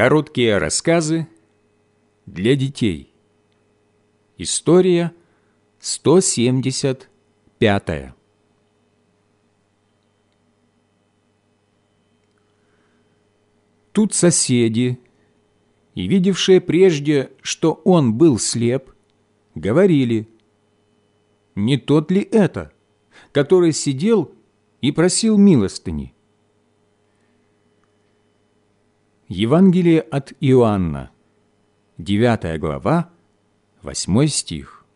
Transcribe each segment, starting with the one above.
Короткие рассказы для детей. История 175. Тут соседи, и видевшие прежде, что он был слеп, говорили, «Не тот ли это, который сидел и просил милостыни?» Евангелие от Иоанна, 9 глава, 8 стих.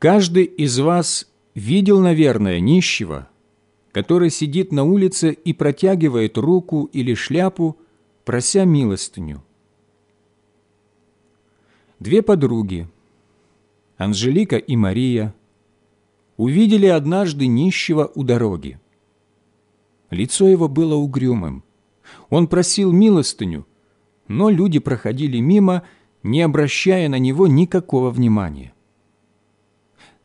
Каждый из вас видел, наверное, нищего, который сидит на улице и протягивает руку или шляпу, прося милостыню. Две подруги, Анжелика и Мария, увидели однажды нищего у дороги. Лицо его было угрюмым. Он просил милостыню, но люди проходили мимо, не обращая на него никакого внимания.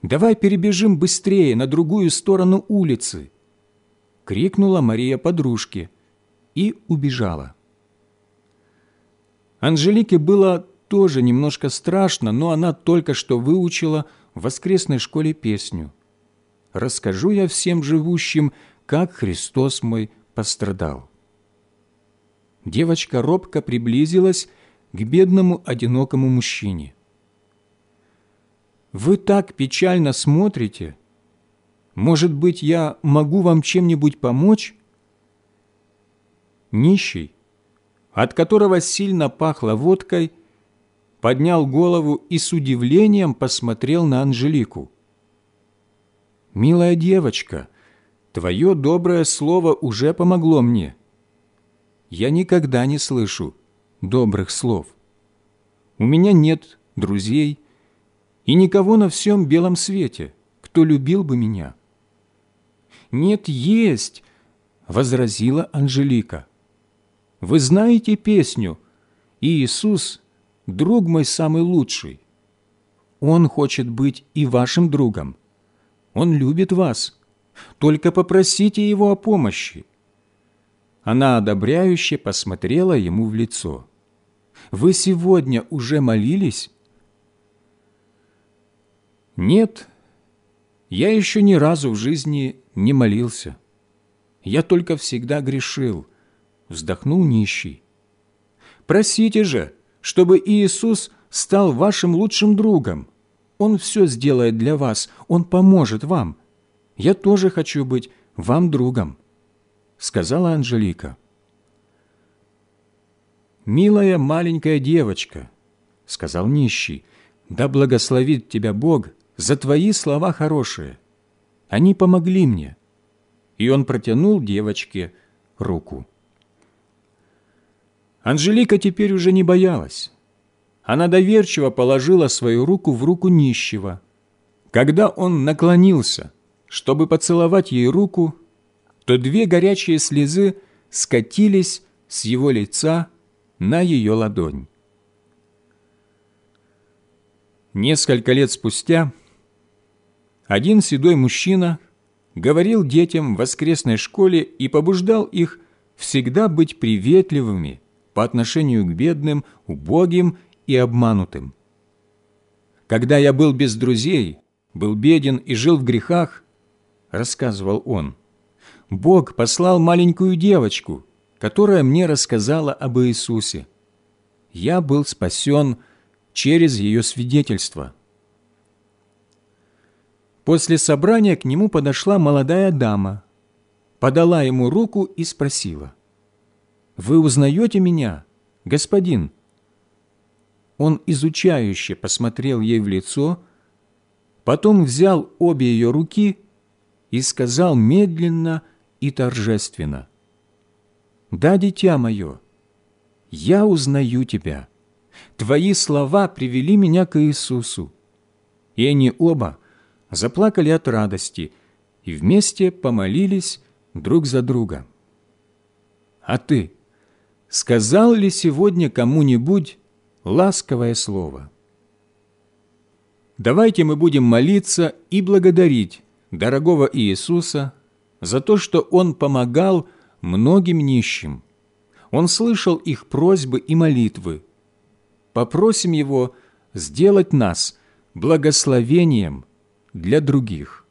«Давай перебежим быстрее на другую сторону улицы!» — крикнула Мария подружке и убежала. Анжелике было тоже немножко страшно, но она только что выучила в воскресной школе песню расскажу я всем живущим, как Христос мой пострадал». Девочка робко приблизилась к бедному одинокому мужчине. «Вы так печально смотрите. Может быть, я могу вам чем-нибудь помочь?» Нищий, от которого сильно пахло водкой, поднял голову и с удивлением посмотрел на Анжелику. «Милая девочка, твое доброе слово уже помогло мне. Я никогда не слышу добрых слов. У меня нет друзей и никого на всем белом свете, кто любил бы меня». «Нет, есть!» — возразила Анжелика. «Вы знаете песню «Иисус – друг мой самый лучший». Он хочет быть и вашим другом. Он любит вас. Только попросите Его о помощи». Она одобряюще посмотрела ему в лицо. «Вы сегодня уже молились?» «Нет, я еще ни разу в жизни не молился. Я только всегда грешил», — вздохнул нищий. «Просите же, чтобы Иисус стал вашим лучшим другом, он все сделает для вас, Он поможет вам. Я тоже хочу быть вам другом», — сказала Анжелика. «Милая маленькая девочка», — сказал нищий, — «да благословит тебя Бог за твои слова хорошие. Они помогли мне». И он протянул девочке руку. Анжелика теперь уже не боялась она доверчиво положила свою руку в руку нищего. Когда он наклонился, чтобы поцеловать ей руку, то две горячие слезы скатились с его лица на ее ладонь. Несколько лет спустя один седой мужчина говорил детям в воскресной школе и побуждал их всегда быть приветливыми по отношению к бедным, убогим и обманутым. «Когда я был без друзей, был беден и жил в грехах, — рассказывал он, — Бог послал маленькую девочку, которая мне рассказала об Иисусе. Я был спасен через ее свидетельство. После собрания к нему подошла молодая дама, подала ему руку и спросила, «Вы узнаете меня, господин?» Он изучающе посмотрел ей в лицо, потом взял обе ее руки и сказал медленно и торжественно, «Да, дитя мое, я узнаю тебя. Твои слова привели меня к Иисусу». И они оба заплакали от радости и вместе помолились друг за друга. «А ты сказал ли сегодня кому-нибудь, ласковое слово. Давайте мы будем молиться и благодарить дорогого Иисуса за то, что Он помогал многим нищим. Он слышал их просьбы и молитвы. Попросим Его сделать нас благословением для других.